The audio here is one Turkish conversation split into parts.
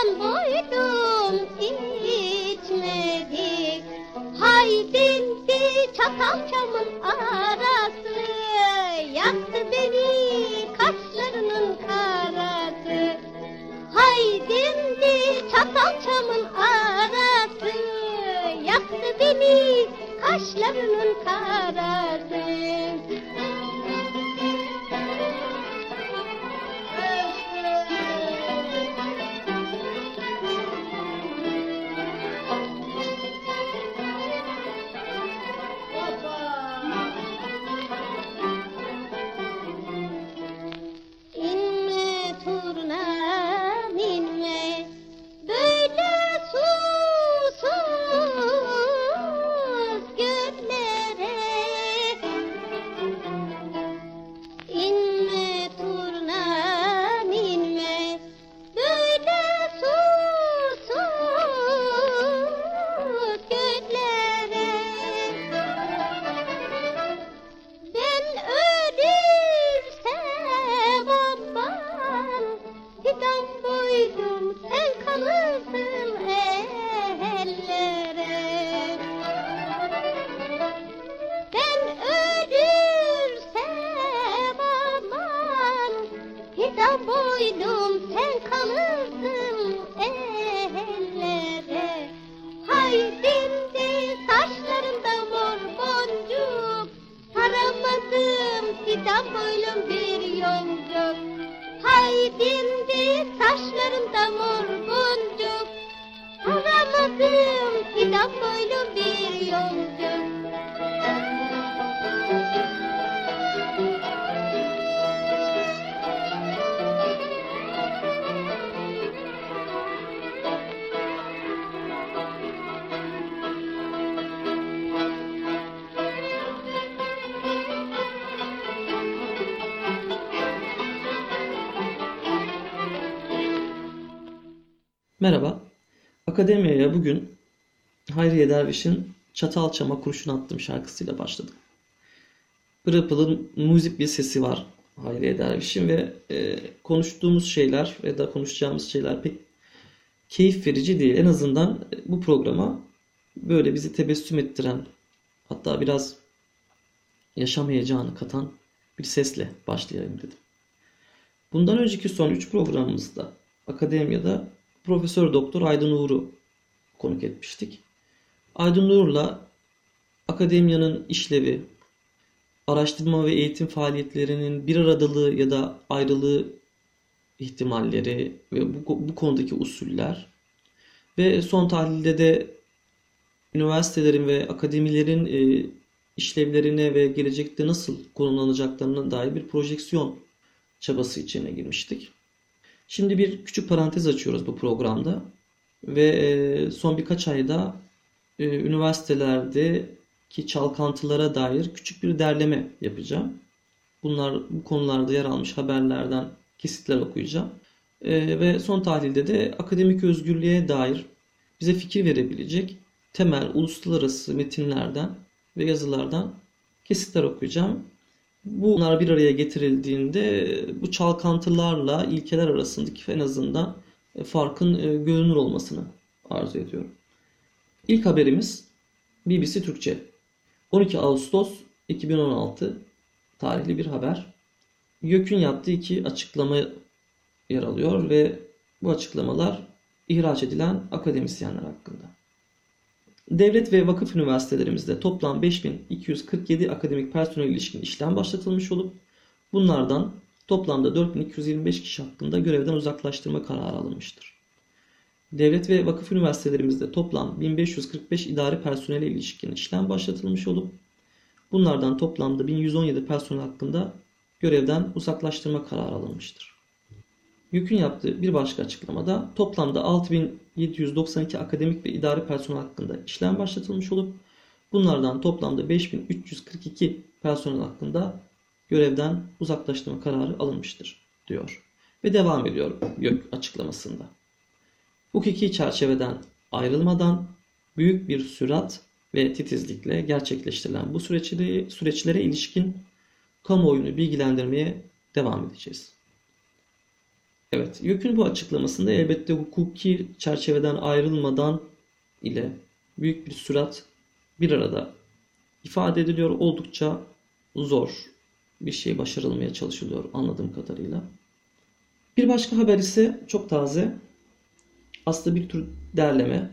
Aman boydum içmedik Haydindi çatal camın arası. Yaktı beni kaşlarının karası. Haydindi çatal camın arası. Yaktı beni kaşlarının karası. Merhaba. Akademiyaya bugün Hayriye Derviş'in Çatal Çama Kurşun Attım şarkısıyla başladım. Pırıl pırıl müzik bir sesi var Hayriye Derviş'in ve e, konuştuğumuz şeyler ya da konuşacağımız şeyler pek keyif verici değil. En azından bu programa böyle bizi tebessüm ettiren hatta biraz yaşam heyecanı katan bir sesle başlayalım dedim. Bundan önceki son 3 programımızda akademiyada Profesör Doktor Aydın Uğur'u konuk etmiştik. Aydın Uğur'la akademiyanın işlevi, araştırma ve eğitim faaliyetlerinin bir aradalığı ya da ayrılığı ihtimalleri ve bu, bu konudaki usuller ve son tahlilde de üniversitelerin ve akademilerin e, işlevlerine ve gelecekte nasıl konumlanacaklarına dair bir projeksiyon çabası içine girmiştik. Şimdi bir küçük parantez açıyoruz bu programda ve e, son birkaç ayda e, üniversitelerdeki çalkantılara dair küçük bir derleme yapacağım. Bunlar bu konularda yer almış haberlerden kesitler okuyacağım. E, ve son tahlilde de akademik özgürlüğe dair bize fikir verebilecek temel uluslararası metinlerden ve yazılardan kesitler okuyacağım. Bunlar bir araya getirildiğinde bu çalkantılarla ilkeler arasındaki en azından farkın e, görünür olmasını arzu ediyorum. İlk haberimiz BBC Türkçe. 12 Ağustos 2016 tarihli bir haber. YÖK'ün yaptığı iki açıklama yer alıyor ve bu açıklamalar ihraç edilen akademisyenler hakkında. Devlet ve vakıf üniversitelerimizde toplam 5247 akademik personel ilişkin işlem başlatılmış olup bunlardan toplamda 4225 kişi hakkında görevden uzaklaştırma kararı alınmıştır. Devlet ve vakıf üniversitelerimizde toplam 1545 idari personele ilişkin işlem başlatılmış olup bunlardan toplamda 1117 personel hakkında görevden uzaklaştırma kararı alınmıştır. YÖK'ün yaptığı bir başka açıklamada toplamda 6792 akademik ve idari personel hakkında işlem başlatılmış olup bunlardan toplamda 5342 personel hakkında görevden uzaklaştırma kararı alınmıştır diyor. Ve devam ediyor YÖK açıklamasında. Hukuki çerçeveden ayrılmadan büyük bir sürat ve titizlikle gerçekleştirilen bu süreçleri, süreçlere ilişkin kamuoyunu bilgilendirmeye devam edeceğiz. Evet, YÖK'ün bu açıklamasında elbette hukuki çerçeveden ayrılmadan ile büyük bir sürat bir arada ifade ediliyor. Oldukça zor bir şey başarılmaya çalışılıyor anladığım kadarıyla. Bir başka haber ise çok taze. Aslında bir tür derleme.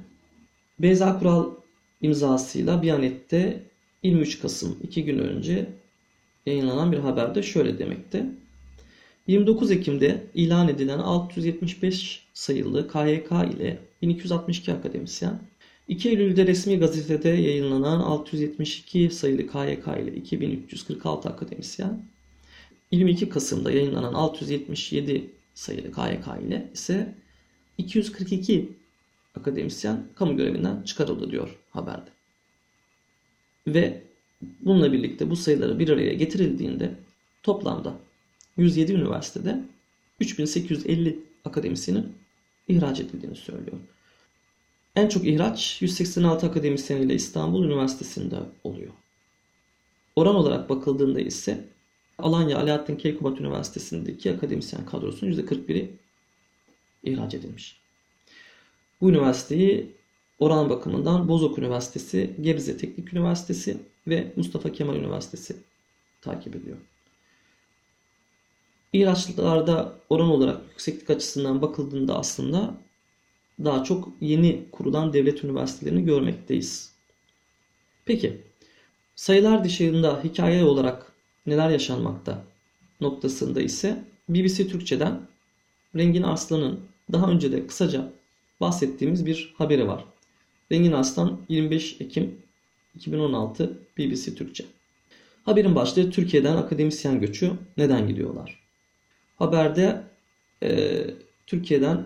Beyza Kural imzasıyla Biyanet'te 23 Kasım 2 gün önce yayınlanan bir haberde şöyle demekte. 29 Ekim'de ilan edilen 675 sayılı KYK ile 1262 akademisyen, 2 Eylül'de resmi gazetede yayınlanan 672 sayılı KYK ile 2346 akademisyen, 22 Kasım'da yayınlanan 677 sayılı KYK ile ise 242 akademisyen kamu görevinden çıkarıldı diyor haberde. Ve bununla birlikte bu sayıları bir araya getirildiğinde toplamda 107 üniversitede 3850 akademisyenin ihraç edildiğini söylüyor. En çok ihraç 186 akademisyen ile İstanbul Üniversitesi'nde oluyor. Oran olarak bakıldığında ise Alanya Alaaddin Keykubat Üniversitesi'ndeki akademisyen kadrosunun %41'i ihraç edilmiş. Bu üniversiteyi oran bakımından Bozok Üniversitesi, Gebze Teknik Üniversitesi ve Mustafa Kemal Üniversitesi takip ediyor. İhraçlarda oran olarak yükseklik açısından bakıldığında aslında daha çok yeni kurulan devlet üniversitelerini görmekteyiz. Peki sayılar dışında hikaye olarak neler yaşanmakta noktasında ise BBC Türkçe'den Rengin Arslan'ın daha önce de kısaca bahsettiğimiz bir haberi var. Rengin Arslan 25 Ekim 2016 BBC Türkçe. Haberin başlığı Türkiye'den akademisyen göçü neden gidiyorlar? Haberde e, Türkiye'den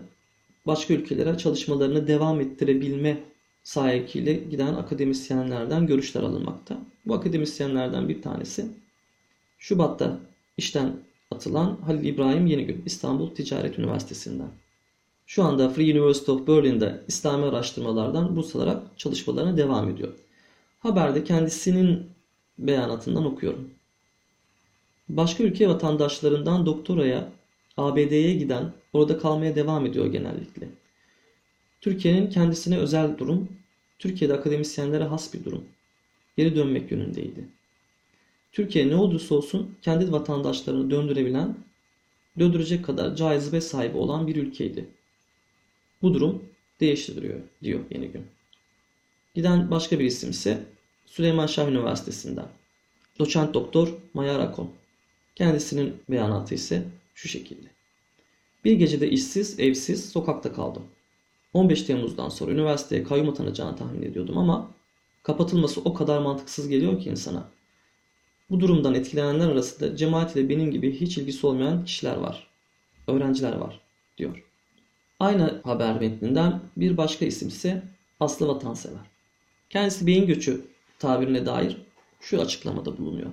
başka ülkelere çalışmalarını devam ettirebilme sahikiyle giden akademisyenlerden görüşler alınmakta. Bu akademisyenlerden bir tanesi Şubat'ta işten atılan Halil İbrahim Yenigün İstanbul Ticaret Üniversitesi'nden. Şu anda Free University of Berlin'de İslami araştırmalardan burs alarak çalışmalarına devam ediyor. Haberde kendisinin beyanatından okuyorum. Başka ülke vatandaşlarından doktoraya ABD'ye giden orada kalmaya devam ediyor genellikle. Türkiye'nin kendisine özel durum, Türkiye'de akademisyenlere has bir durum. Geri dönmek yönündeydi. Türkiye ne olursa olsun kendi vatandaşlarını döndürebilen, döndürecek kadar cazibe sahibi olan bir ülkeydi. Bu durum değiştiriyor diyor yeni gün. Giden başka bir isim ise Süleyman Şah Üniversitesi'nden. Doçent Doktor Maya Rakon. Kendisinin beyanatı ise şu şekilde. Bir gecede işsiz, evsiz, sokakta kaldım. 15 Temmuz'dan sonra üniversiteye kayyum atanacağını tahmin ediyordum ama kapatılması o kadar mantıksız geliyor ki insana. Bu durumdan etkilenenler arasında cemaat ile benim gibi hiç ilgisi olmayan kişiler var. Öğrenciler var, diyor. Aynı haber metninden bir başka isim ise Aslı Vatansever. Kendisi beyin göçü tabirine dair şu açıklamada bulunuyor.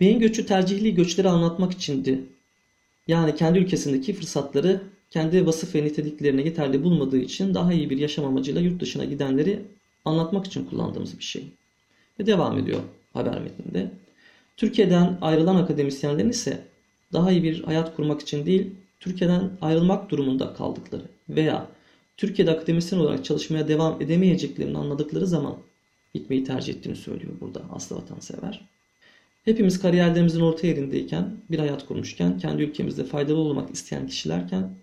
Beyin göçü tercihli göçleri anlatmak içindi. Yani kendi ülkesindeki fırsatları kendi vasıf ve niteliklerine yeterli bulmadığı için daha iyi bir yaşam amacıyla yurt dışına gidenleri anlatmak için kullandığımız bir şey. Ve devam ediyor haber metninde. Türkiye'den ayrılan akademisyenlerin ise daha iyi bir hayat kurmak için değil, Türkiye'den ayrılmak durumunda kaldıkları veya Türkiye'de akademisyen olarak çalışmaya devam edemeyeceklerini anladıkları zaman gitmeyi tercih ettiğini söylüyor burada aslı vatansever. Hepimiz kariyerlerimizin orta yerindeyken, bir hayat kurmuşken, kendi ülkemizde faydalı olmak isteyen kişilerken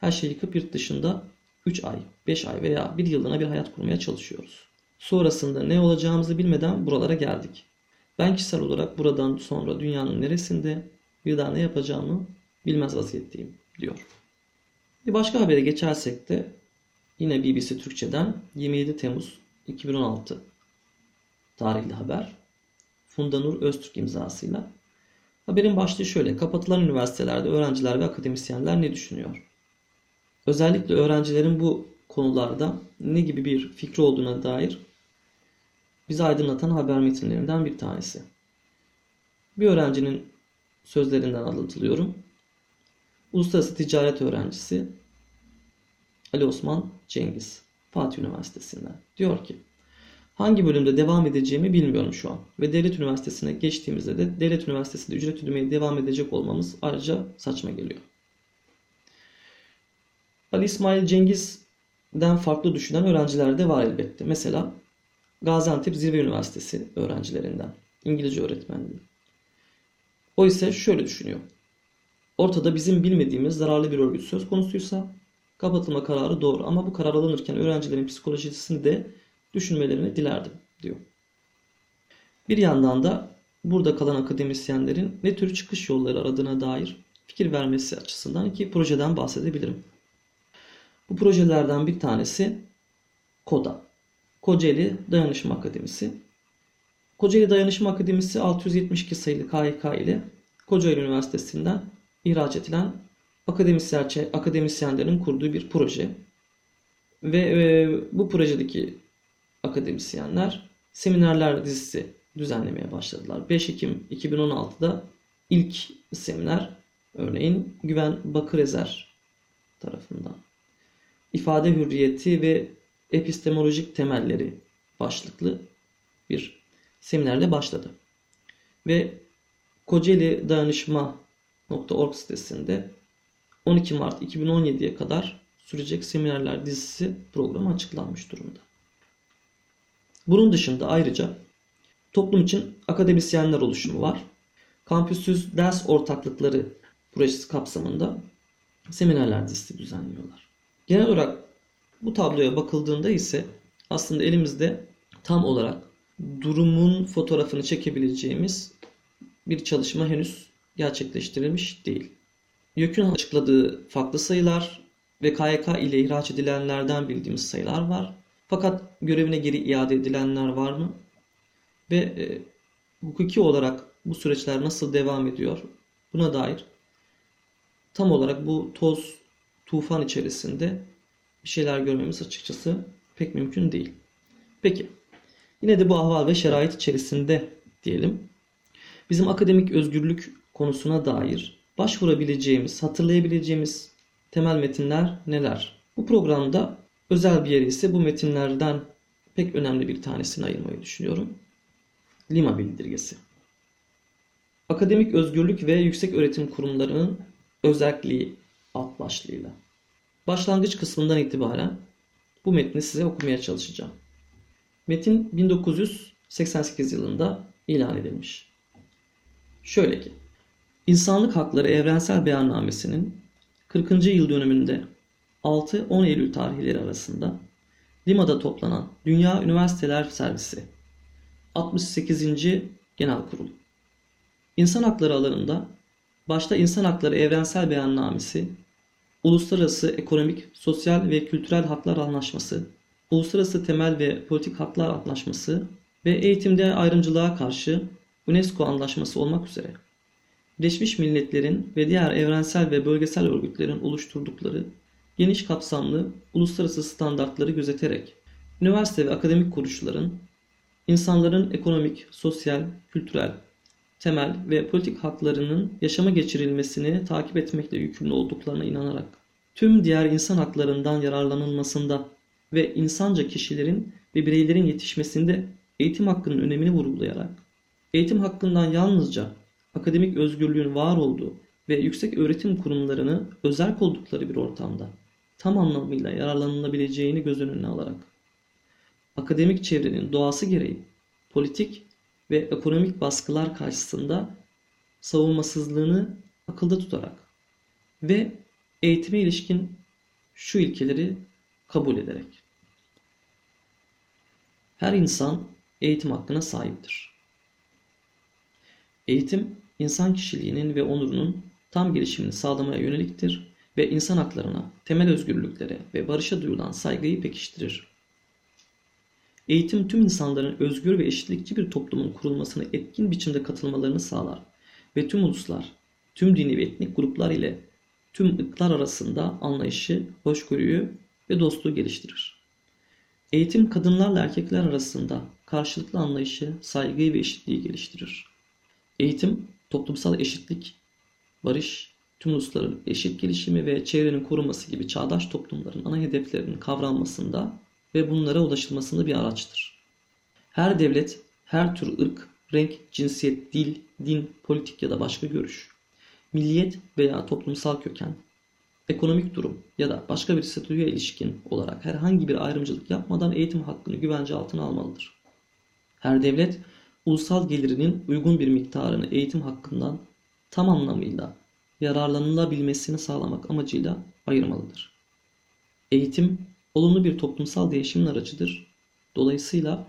her şeyi yıkıp yurt dışında 3 ay, 5 ay veya 1 yıllığına bir hayat kurmaya çalışıyoruz. Sonrasında ne olacağımızı bilmeden buralara geldik. Ben kişisel olarak buradan sonra dünyanın neresinde bir daha ne yapacağımı bilmez vaziyetteyim diyor. Bir başka habere geçersek de yine BBC Türkçe'den 27 Temmuz 2016 tarihli haber. Funda Nur Öztürk imzasıyla. Haberin başlığı şöyle. Kapatılan üniversitelerde öğrenciler ve akademisyenler ne düşünüyor? Özellikle öğrencilerin bu konularda ne gibi bir fikri olduğuna dair bizi aydınlatan haber metinlerinden bir tanesi. Bir öğrencinin sözlerinden alıntılıyorum. Uluslararası ticaret öğrencisi Ali Osman Cengiz Fatih Üniversitesi'nden diyor ki Hangi bölümde devam edeceğimi bilmiyorum şu an. Ve devlet üniversitesine geçtiğimizde de devlet üniversitesinde ücret ödemeye devam edecek olmamız ayrıca saçma geliyor. Ali İsmail Cengiz'den farklı düşünen öğrenciler de var elbette. Mesela Gaziantep Zirve Üniversitesi öğrencilerinden İngilizce öğretmenliği. O ise şöyle düşünüyor. Ortada bizim bilmediğimiz zararlı bir örgüt söz konusuysa kapatılma kararı doğru ama bu karar alınırken öğrencilerin psikolojisini de düşünmelerini dilerdim diyor. Bir yandan da burada kalan akademisyenlerin ne tür çıkış yolları aradığına dair fikir vermesi açısından iki projeden bahsedebilirim. Bu projelerden bir tanesi KODA. Kocaeli Dayanışma Akademisi. Kocaeli Dayanışma Akademisi 672 sayılı KHK ile Kocaeli Üniversitesi'nden ihraç edilen akademisyenlerin kurduğu bir proje. Ve e, bu projedeki akademisyenler seminerler dizisi düzenlemeye başladılar. 5 Ekim 2016'da ilk seminer örneğin Güven Bakırezer tarafından ifade hürriyeti ve epistemolojik temelleri başlıklı bir seminerle başladı. Ve Kocaeli Dayanışma.org sitesinde 12 Mart 2017'ye kadar sürecek seminerler dizisi programı açıklanmış durumda. Bunun dışında ayrıca toplum için akademisyenler oluşumu var. Kampüsüz ders ortaklıkları projesi kapsamında seminerler dizisi düzenliyorlar. Genel olarak bu tabloya bakıldığında ise aslında elimizde tam olarak durumun fotoğrafını çekebileceğimiz bir çalışma henüz gerçekleştirilmiş değil. YÖK'ün açıkladığı farklı sayılar ve KYK ile ihraç edilenlerden bildiğimiz sayılar var. Fakat görevine geri iade edilenler var mı? Ve e, hukuki olarak bu süreçler nasıl devam ediyor? Buna dair tam olarak bu toz tufan içerisinde bir şeyler görmemiz açıkçası pek mümkün değil. Peki yine de bu ahval ve şerait içerisinde diyelim bizim akademik özgürlük konusuna dair başvurabileceğimiz, hatırlayabileceğimiz temel metinler neler? Bu programda Özel bir yere ise bu metinlerden pek önemli bir tanesini ayırmayı düşünüyorum. Lima Bildirgesi. Akademik özgürlük ve yüksek öğretim kurumlarının özelliği alt başlığıyla. Başlangıç kısmından itibaren bu metni size okumaya çalışacağım. Metin 1988 yılında ilan edilmiş. Şöyle ki, İnsanlık Hakları Evrensel Beyannamesi'nin 40. yıl dönümünde 6-10 Eylül tarihleri arasında Lima'da toplanan Dünya Üniversiteler Servisi 68. Genel Kurul İnsan hakları alanında başta İnsan Hakları Evrensel Beyannamesi, Uluslararası Ekonomik, Sosyal ve Kültürel Haklar Anlaşması, Uluslararası Temel ve Politik Haklar Anlaşması ve eğitimde ayrımcılığa karşı UNESCO Anlaşması olmak üzere Birleşmiş Milletler'in ve diğer evrensel ve bölgesel örgütlerin oluşturdukları geniş kapsamlı uluslararası standartları gözeterek üniversite ve akademik kuruluşların insanların ekonomik, sosyal, kültürel, temel ve politik haklarının yaşama geçirilmesini takip etmekle yükümlü olduklarına inanarak tüm diğer insan haklarından yararlanılmasında ve insanca kişilerin ve bireylerin yetişmesinde eğitim hakkının önemini vurgulayarak eğitim hakkından yalnızca akademik özgürlüğün var olduğu ve yüksek öğretim kurumlarını özel oldukları bir ortamda tam anlamıyla yararlanılabileceğini göz önüne alarak akademik çevrenin doğası gereği politik ve ekonomik baskılar karşısında savunmasızlığını akılda tutarak ve eğitime ilişkin şu ilkeleri kabul ederek. Her insan eğitim hakkına sahiptir. Eğitim, insan kişiliğinin ve onurunun tam gelişimini sağlamaya yöneliktir ve insan haklarına, temel özgürlüklere ve barışa duyulan saygıyı pekiştirir. Eğitim tüm insanların özgür ve eşitlikçi bir toplumun kurulmasına etkin biçimde katılmalarını sağlar ve tüm uluslar, tüm dini ve etnik gruplar ile tüm ırklar arasında anlayışı, hoşgörüyü ve dostluğu geliştirir. Eğitim kadınlarla erkekler arasında karşılıklı anlayışı, saygıyı ve eşitliği geliştirir. Eğitim toplumsal eşitlik, barış, tüm ulusların eşit gelişimi ve çevrenin korunması gibi çağdaş toplumların ana hedeflerinin kavranmasında ve bunlara ulaşılmasında bir araçtır. Her devlet, her tür ırk, renk, cinsiyet, dil, din, politik ya da başka görüş, milliyet veya toplumsal köken, ekonomik durum ya da başka bir statüye ilişkin olarak herhangi bir ayrımcılık yapmadan eğitim hakkını güvence altına almalıdır. Her devlet, ulusal gelirinin uygun bir miktarını eğitim hakkından tam anlamıyla yararlanılabilmesini sağlamak amacıyla ayırmalıdır. Eğitim, olumlu bir toplumsal değişimin aracıdır. Dolayısıyla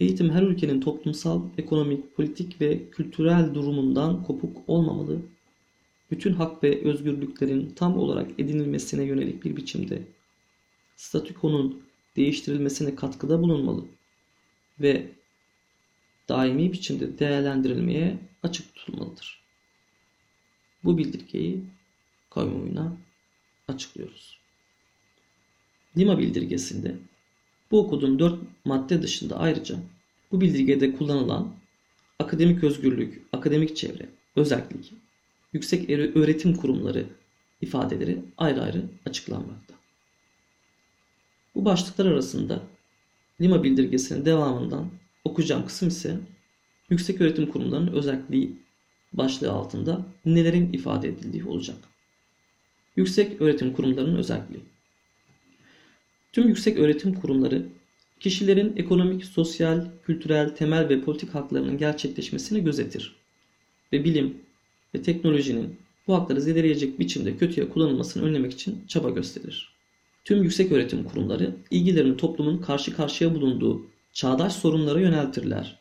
eğitim her ülkenin toplumsal, ekonomik, politik ve kültürel durumundan kopuk olmamalı, bütün hak ve özgürlüklerin tam olarak edinilmesine yönelik bir biçimde statükonun değiştirilmesine katkıda bulunmalı ve daimi biçimde değerlendirilmeye açık tutulmalıdır. Bu bildirgeyi kamuoyuna açıklıyoruz. Lima bildirgesinde bu okuduğum dört madde dışında ayrıca bu bildirgede kullanılan akademik özgürlük, akademik çevre, özellik, yüksek öğretim kurumları ifadeleri ayrı ayrı açıklanmakta. Bu başlıklar arasında Lima bildirgesinin devamından okuyacağım kısım ise yüksek öğretim kurumlarının özelliği başlığı altında nelerin ifade edildiği olacak. Yüksek öğretim kurumlarının özelliği. Tüm yüksek öğretim kurumları kişilerin ekonomik, sosyal, kültürel, temel ve politik haklarının gerçekleşmesini gözetir ve bilim ve teknolojinin bu hakları zedeleyecek biçimde kötüye kullanılmasını önlemek için çaba gösterir. Tüm yüksek öğretim kurumları ilgilerini toplumun karşı karşıya bulunduğu çağdaş sorunlara yöneltirler.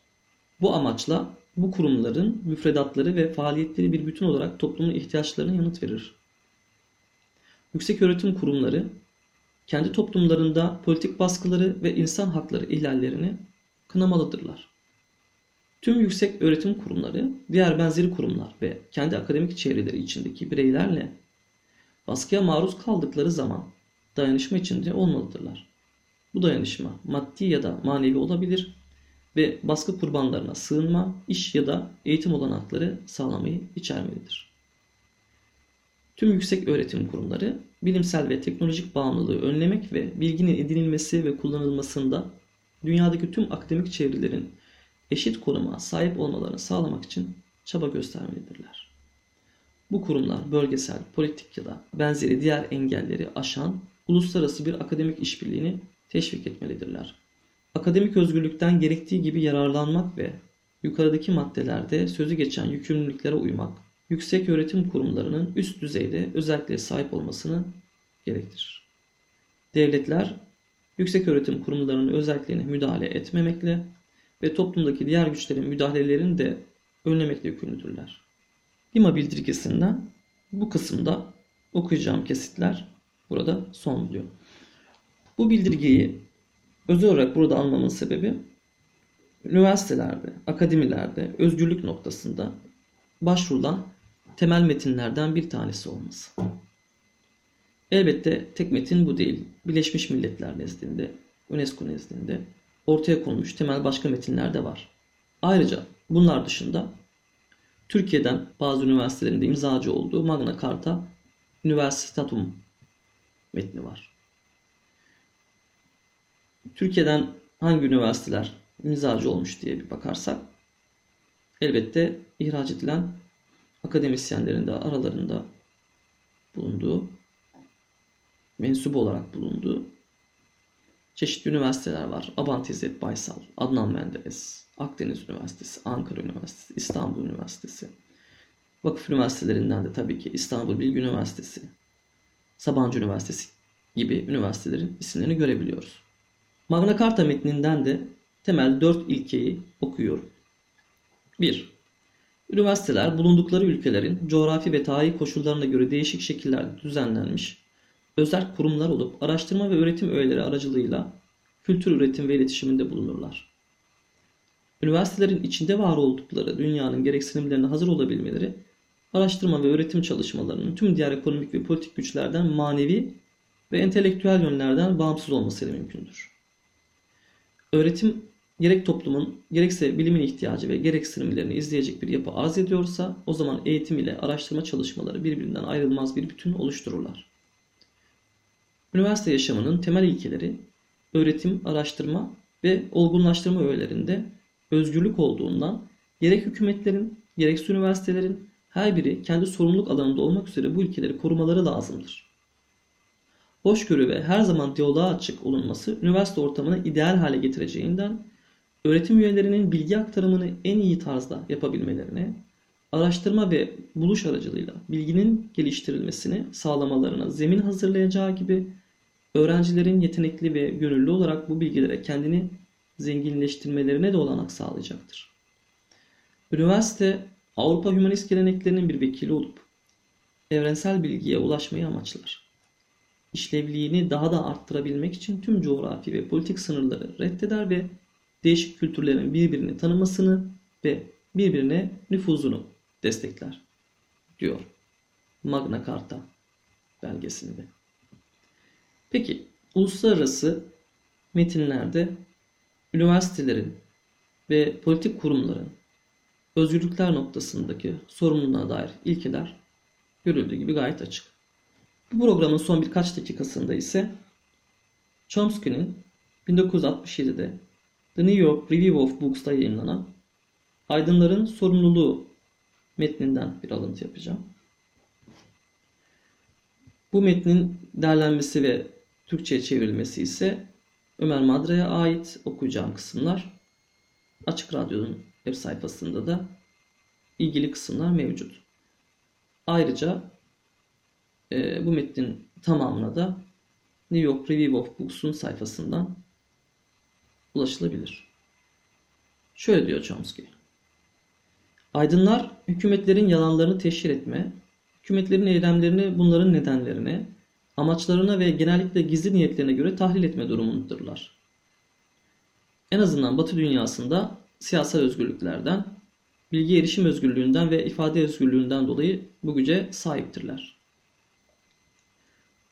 Bu amaçla bu kurumların müfredatları ve faaliyetleri bir bütün olarak toplumun ihtiyaçlarına yanıt verir. Yüksek öğretim kurumları kendi toplumlarında politik baskıları ve insan hakları ihlallerini kınamalıdırlar. Tüm yüksek öğretim kurumları, diğer benzeri kurumlar ve kendi akademik çevreleri içindeki bireylerle baskıya maruz kaldıkları zaman dayanışma içinde olmalıdırlar. Bu dayanışma maddi ya da manevi olabilir ve baskı kurbanlarına sığınma, iş ya da eğitim olanakları sağlamayı içermelidir. Tüm yüksek öğretim kurumları bilimsel ve teknolojik bağımlılığı önlemek ve bilginin edinilmesi ve kullanılmasında dünyadaki tüm akademik çevrelerin eşit konuma sahip olmalarını sağlamak için çaba göstermelidirler. Bu kurumlar bölgesel, politik ya da benzeri diğer engelleri aşan uluslararası bir akademik işbirliğini teşvik etmelidirler. Akademik özgürlükten gerektiği gibi yararlanmak ve yukarıdaki maddelerde sözü geçen yükümlülüklere uymak yüksek öğretim kurumlarının üst düzeyde özelliklere sahip olmasını gerektirir. Devletler yüksek öğretim kurumlarının özelliklerine müdahale etmemekle ve toplumdaki diğer güçlerin müdahalelerini de önlemekle yükümlüdürler. Lima bildirgesinden bu kısımda okuyacağım kesitler burada son buluyor. Bu bildirgeyi özel olarak burada almamın sebebi üniversitelerde, akademilerde özgürlük noktasında başvurulan temel metinlerden bir tanesi olması. Elbette tek metin bu değil. Birleşmiş Milletler nezdinde UNESCO nezdinde ortaya konmuş temel başka metinler de var. Ayrıca bunlar dışında Türkiye'den bazı üniversitelerinde imzacı olduğu Magna Carta Universitatum metni var. Türkiye'den hangi üniversiteler imzacı olmuş diye bir bakarsak elbette ihraç edilen akademisyenlerin de aralarında bulunduğu, mensubu olarak bulunduğu çeşitli üniversiteler var. Abant İzzet Baysal, Adnan Menderes, Akdeniz Üniversitesi, Ankara Üniversitesi, İstanbul Üniversitesi. Vakıf üniversitelerinden de tabii ki İstanbul Bilgi Üniversitesi, Sabancı Üniversitesi gibi üniversitelerin isimlerini görebiliyoruz. Magna Carta metninden de temel dört ilkeyi okuyorum. 1. Üniversiteler bulundukları ülkelerin coğrafi ve tarihi koşullarına göre değişik şekillerde düzenlenmiş özel kurumlar olup araştırma ve öğretim öğeleri aracılığıyla kültür üretim ve iletişiminde bulunurlar. Üniversitelerin içinde var oldukları dünyanın gereksinimlerine hazır olabilmeleri, araştırma ve öğretim çalışmalarının tüm diğer ekonomik ve politik güçlerden manevi ve entelektüel yönlerden bağımsız olmasıyla mümkündür. Öğretim gerek toplumun gerekse bilimin ihtiyacı ve gereksinimlerini izleyecek bir yapı arz ediyorsa o zaman eğitim ile araştırma çalışmaları birbirinden ayrılmaz bir bütün oluştururlar. Üniversite yaşamının temel ilkeleri öğretim, araştırma ve olgunlaştırma öğelerinde özgürlük olduğundan gerek hükümetlerin gerekse üniversitelerin her biri kendi sorumluluk alanında olmak üzere bu ilkeleri korumaları lazımdır. Hoşgörü ve her zaman diyaloğa açık olunması üniversite ortamını ideal hale getireceğinden öğretim üyelerinin bilgi aktarımını en iyi tarzda yapabilmelerine, araştırma ve buluş aracılığıyla bilginin geliştirilmesini sağlamalarına zemin hazırlayacağı gibi öğrencilerin yetenekli ve gönüllü olarak bu bilgilere kendini zenginleştirmelerine de olanak sağlayacaktır. Üniversite Avrupa hümanist geleneklerinin bir vekili olup evrensel bilgiye ulaşmayı amaçlar. İşlevliğini daha da arttırabilmek için tüm coğrafi ve politik sınırları reddeder ve değişik kültürlerin birbirini tanımasını ve birbirine nüfuzunu destekler diyor Magna Carta belgesinde. Peki uluslararası metinlerde üniversitelerin ve politik kurumların özgürlükler noktasındaki sorumluluğuna dair ilkeler görüldüğü gibi gayet açık. Bu programın son birkaç dakikasında ise Chomsky'nin 1967'de The New York Review of Books'ta yayınlanan Aydınların Sorumluluğu metninden bir alıntı yapacağım. Bu metnin derlenmesi ve Türkçe'ye çevrilmesi ise Ömer Madra'ya ait okuyacağım kısımlar. Açık Radyo'nun web sayfasında da ilgili kısımlar mevcut. Ayrıca e, bu metnin tamamına da New York Review of Books'un sayfasından ulaşılabilir. Şöyle diyor Chomsky. Aydınlar hükümetlerin yalanlarını teşhir etme, hükümetlerin eylemlerini bunların nedenlerine, amaçlarına ve genellikle gizli niyetlerine göre tahlil etme durumundadırlar. En azından Batı dünyasında siyasal özgürlüklerden, bilgi erişim özgürlüğünden ve ifade özgürlüğünden dolayı bu güce sahiptirler.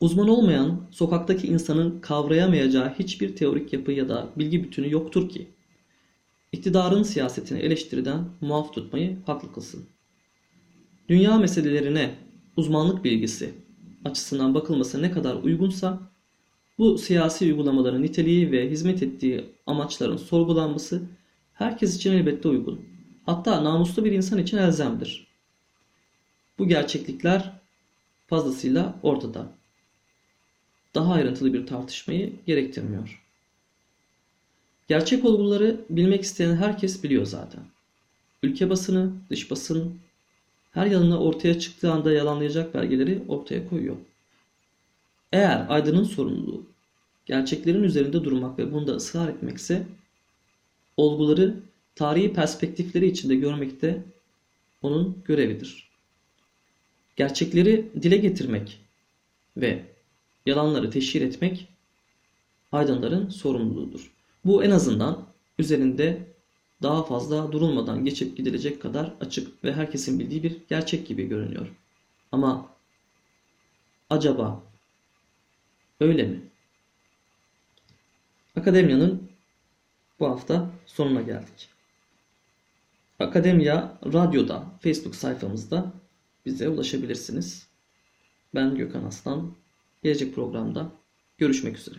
Uzman olmayan, sokaktaki insanın kavrayamayacağı hiçbir teorik yapı ya da bilgi bütünü yoktur ki, iktidarın siyasetini eleştiriden muaf tutmayı haklı kılsın. Dünya meselelerine uzmanlık bilgisi açısından bakılması ne kadar uygunsa, bu siyasi uygulamaların niteliği ve hizmet ettiği amaçların sorgulanması herkes için elbette uygun. Hatta namuslu bir insan için elzemdir. Bu gerçeklikler fazlasıyla ortada daha ayrıntılı bir tartışmayı gerektirmiyor. Gerçek olguları bilmek isteyen herkes biliyor zaten. Ülke basını, dış basın her yanına ortaya çıktığı anda yalanlayacak belgeleri ortaya koyuyor. Eğer aydının sorumluluğu gerçeklerin üzerinde durmak ve bunda ısrar etmekse olguları tarihi perspektifleri içinde görmekte onun görevidir. Gerçekleri dile getirmek ve yalanları teşhir etmek aydınların sorumluluğudur. Bu en azından üzerinde daha fazla durulmadan geçip gidilecek kadar açık ve herkesin bildiği bir gerçek gibi görünüyor. Ama acaba öyle mi? Akademiyanın bu hafta sonuna geldik. Akademiya radyoda, Facebook sayfamızda bize ulaşabilirsiniz. Ben Gökhan Aslan, Gelecek programda görüşmek üzere.